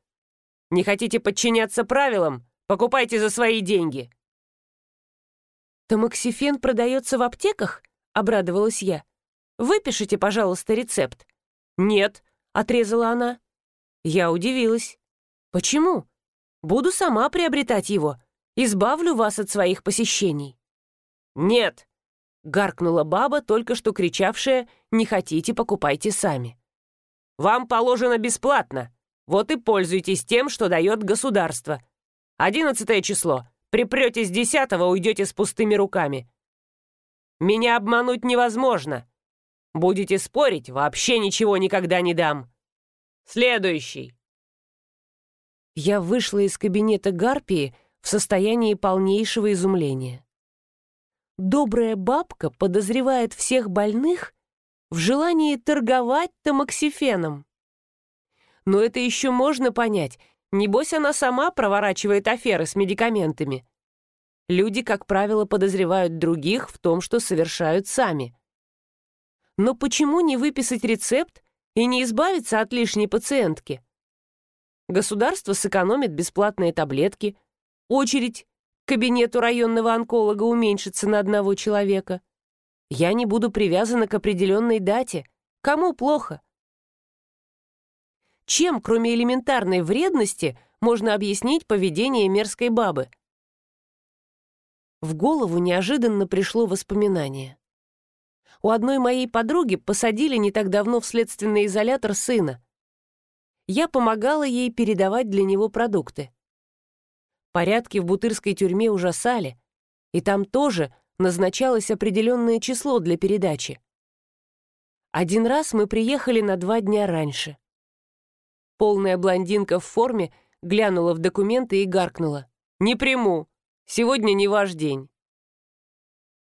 Не хотите подчиняться правилам? Покупайте за свои деньги». «Тамоксифен продается в аптеках?» — обрадовалась я. «Выпишите, пожалуйста, рецепт». «Нет», — отрезала она. Я удивилась. «Почему? Буду сама приобретать его. Избавлю вас от своих посещений». «Нет», гаркнула баба, только что кричавшая «Не хотите, покупайте сами». «Вам положено бесплатно. Вот и пользуйтесь тем, что дает государство. Одиннадцатое число. Припретесь десятого, уйдете с пустыми руками. Меня обмануть невозможно. Будете спорить, вообще ничего никогда не дам. Следующий». Я вышла из кабинета Гарпии в состоянии полнейшего изумления добрая бабка подозревает всех больных в желании торговать тамоксифеном. Но это еще можно понять. Небось, она сама проворачивает аферы с медикаментами. Люди, как правило, подозревают других в том, что совершают сами. Но почему не выписать рецепт и не избавиться от лишней пациентки? Государство сэкономит бесплатные таблетки, очередь к кабинету районного онколога уменьшится на одного человека. Я не буду привязана к определенной дате. Кому плохо? Чем, кроме элементарной вредности, можно объяснить поведение мерзкой бабы? В голову неожиданно пришло воспоминание. У одной моей подруги посадили не так давно в следственный изолятор сына. Я помогала ей передавать для него продукты. Порядки в Бутырской тюрьме ужасали, и там тоже назначалось определенное число для передачи. Один раз мы приехали на два дня раньше. Полная блондинка в форме глянула в документы и гаркнула. «Не приму. Сегодня не ваш день».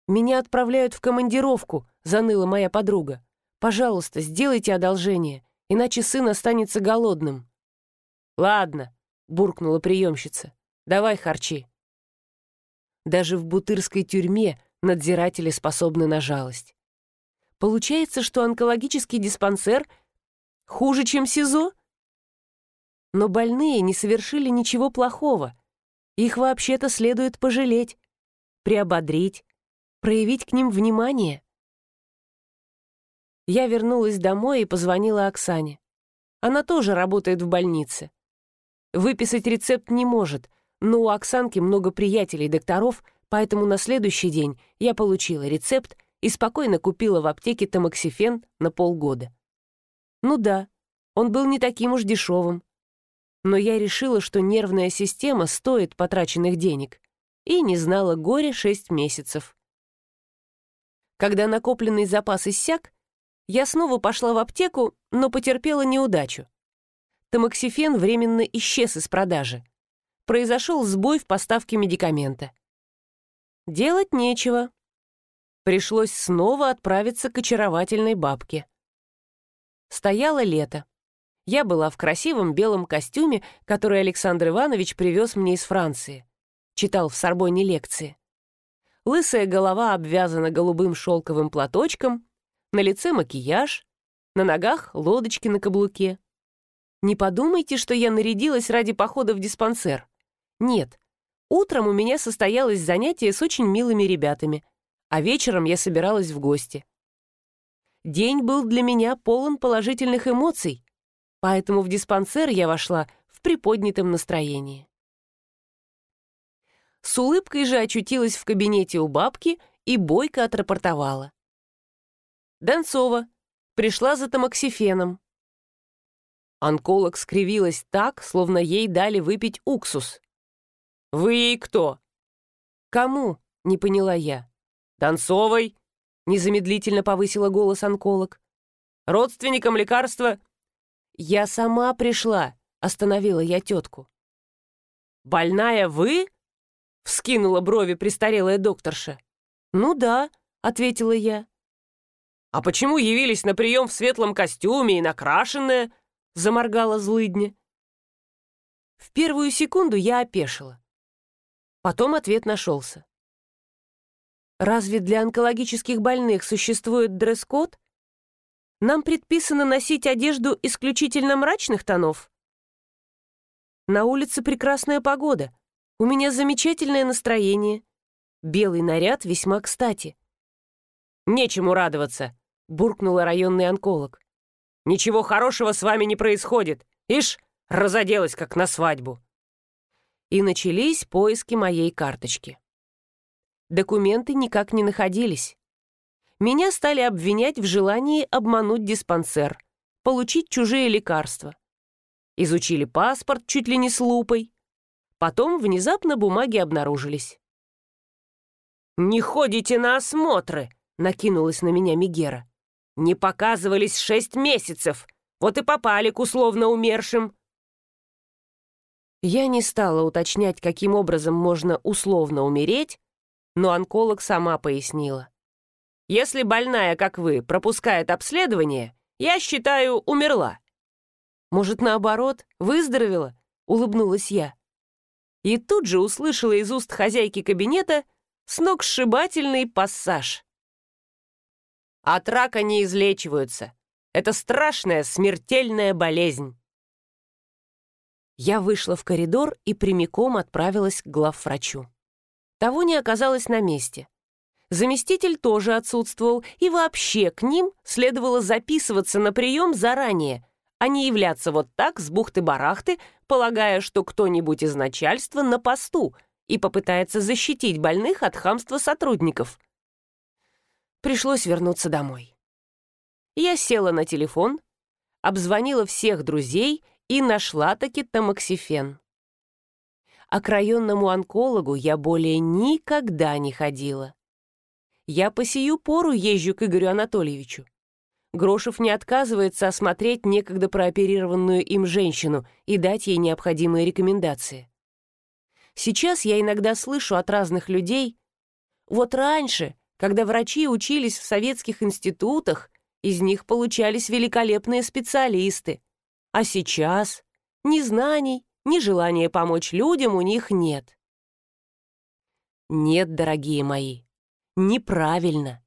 «Меня отправляют в командировку», — заныла моя подруга. «Пожалуйста, сделайте одолжение, иначе сын останется голодным». «Ладно», — буркнула приемщица. «Давай харчи». Даже в бутырской тюрьме надзиратели способны на жалость. Получается, что онкологический диспансер хуже, чем СИЗО? Но больные не совершили ничего плохого. Их вообще-то следует пожалеть, приободрить, проявить к ним внимание. Я вернулась домой и позвонила Оксане. Она тоже работает в больнице. Выписать рецепт не может, но у Оксанки много приятелей-докторов, поэтому на следующий день я получила рецепт и спокойно купила в аптеке тамоксифен на полгода. Ну да, он был не таким уж дешевым. Но я решила, что нервная система стоит потраченных денег, и не знала горя шесть месяцев. Когда накопленный запас иссяк, я снова пошла в аптеку, но потерпела неудачу. Тамоксифен временно исчез из продажи. Произошел сбой в поставке медикамента. Делать нечего. Пришлось снова отправиться к очаровательной бабке. Стояло лето. Я была в красивом белом костюме, который Александр Иванович привез мне из Франции. Читал в Сорбоне лекции. Лысая голова обвязана голубым шелковым платочком, на лице макияж, на ногах лодочки на каблуке. Не подумайте, что я нарядилась ради похода в диспансер. Нет, утром у меня состоялось занятие с очень милыми ребятами, а вечером я собиралась в гости. День был для меня полон положительных эмоций, поэтому в диспансер я вошла в приподнятом настроении. С улыбкой же очутилась в кабинете у бабки и бойко отрапортовала. «Донцова, пришла за тамоксифеном». Онколог скривилась так, словно ей дали выпить уксус. «Вы ей кто?» «Кому?» — не поняла я. «Донцовой?» — незамедлительно повысила голос онколог. «Родственникам лекарства?» «Я сама пришла», — остановила я тетку. «Больная вы?» Вскинула брови престарелая докторша. «Ну да», — ответила я. «А почему явились на прием в светлом костюме и накрашенная?» — заморгала злыдня. В первую секунду я опешила. Потом ответ нашелся. «Разве для онкологических больных существует дресс-код? Нам предписано носить одежду исключительно мрачных тонов. На улице прекрасная погода, у меня замечательное настроение. Белый наряд весьма кстати. «Нечему радоваться», — буркнула районный онколог. «Ничего хорошего с вами не происходит. Ишь, разоделась, как на свадьбу». И начались поиски моей карточки. Документы никак не находились. Меня стали обвинять в желании обмануть диспансер, получить чужие лекарства. Изучили паспорт чуть ли не с лупой, Потом внезапно бумаги обнаружились. «Не ходите на осмотры!» — накинулась на меня Мигера. «Не показывались шесть месяцев! Вот и попали к условно умершим!» Я не стала уточнять, каким образом можно условно умереть, но онколог сама пояснила. «Если больная, как вы, пропускает обследование, я считаю, умерла». «Может, наоборот, выздоровела?» — улыбнулась я. И тут же услышала из уст хозяйки кабинета сногсшибательный пассаж. От рака не излечиваются. Это страшная смертельная болезнь. Я вышла в коридор и прямиком отправилась к главврачу. Того не оказалось на месте. Заместитель тоже отсутствовал, и вообще к ним следовало записываться на прием заранее, а не являться вот так с бухты-барахты, полагая, что кто-нибудь из начальства на посту и попытается защитить больных от хамства сотрудников. Пришлось вернуться домой. Я села на телефон, обзвонила всех друзей и нашла-таки тамоксифен. А к районному онкологу я более никогда не ходила. Я по сию пору езжу к Игорю Анатольевичу. Грошев не отказывается осмотреть некогда прооперированную им женщину и дать ей необходимые рекомендации. Сейчас я иногда слышу от разных людей, вот раньше, когда врачи учились в советских институтах, из них получались великолепные специалисты, а сейчас ни знаний, ни желания помочь людям у них нет. Нет, дорогие мои, неправильно.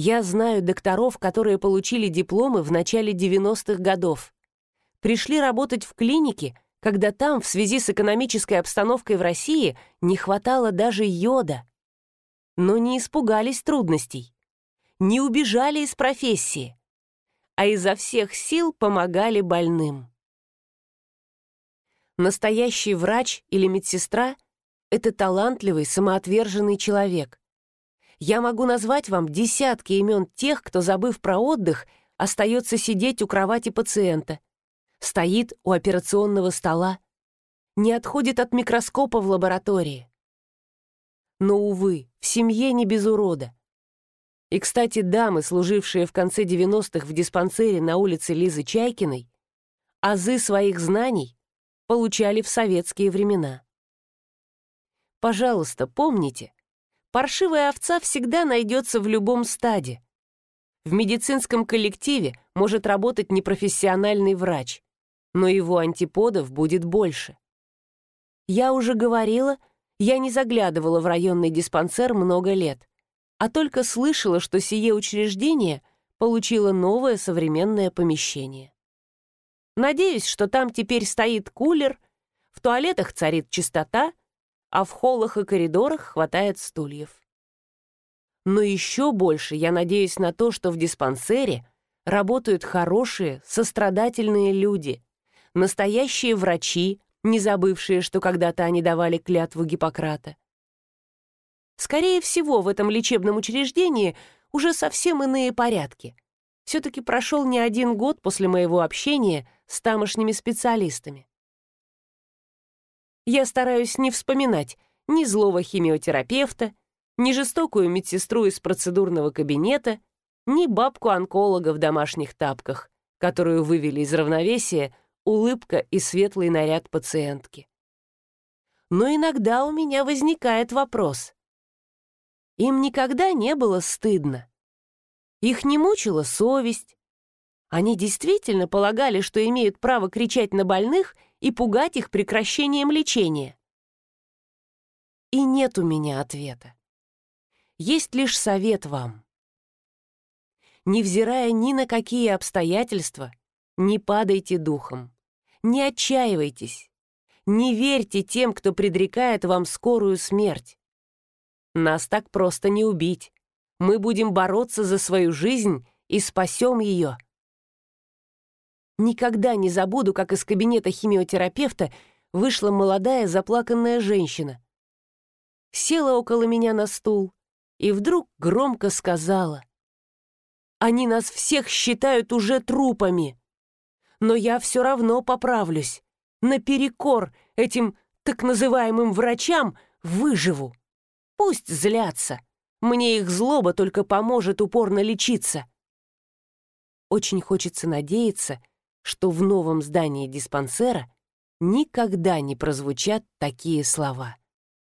Я знаю докторов, которые получили дипломы в начале 90-х годов. Пришли работать в клинике, когда там, в связи с экономической обстановкой в России, не хватало даже йода. Но не испугались трудностей, не убежали из профессии, а изо всех сил помогали больным. Настоящий врач или медсестра — это талантливый, самоотверженный человек. Я могу назвать вам десятки имен тех, кто, забыв про отдых, остается сидеть у кровати пациента, стоит у операционного стола, не отходит от микроскопа в лаборатории. Но, увы, в семье не без урода. И, кстати, дамы, служившие в конце 90-х в диспансере на улице Лизы Чайкиной, азы своих знаний получали в советские времена. Пожалуйста, помните, паршивая овца всегда найдется в любом стаде. В медицинском коллективе может работать непрофессиональный врач, но его антиподов будет больше. Я уже говорила, я не заглядывала в районный диспансер много лет, а только слышала, что сие учреждение получило новое современное помещение. Надеюсь, что там теперь стоит кулер, в туалетах царит чистота, а в холлах и коридорах хватает стульев. Но еще больше я надеюсь на то, что в диспансере работают хорошие, сострадательные люди, настоящие врачи, не забывшие, что когда-то они давали клятву Гиппократа. Скорее всего, в этом лечебном учреждении уже совсем иные порядки. Все-таки прошел не один год после моего общения с тамошними специалистами. Я стараюсь не вспоминать ни злого химиотерапевта, ни жестокую медсестру из процедурного кабинета, ни бабку-онколога в домашних тапках, которую вывели из равновесия улыбка и светлый наряд пациентки. Но иногда у меня возникает вопрос. Им никогда не было стыдно. Их не мучила совесть, они действительно полагали, что имеют право кричать на больных и пугать их прекращением лечения. И нет у меня ответа. Есть лишь совет вам. Невзирая ни на какие обстоятельства, не падайте духом, не отчаивайтесь, не верьте тем, кто предрекает вам скорую смерть. Нас так просто не убить. Мы будем бороться за свою жизнь и спасем ее. Никогда не забуду, как из кабинета химиотерапевта вышла молодая заплаканная женщина. Села около меня на стул и вдруг громко сказала. «Они нас всех считают уже трупами, но я все равно поправлюсь. Наперекор этим так называемым врачам выживу. Пусть злятся. Мне их злоба только поможет упорно лечиться». Очень хочется надеяться, что в новом здании диспансера никогда не прозвучат такие слова.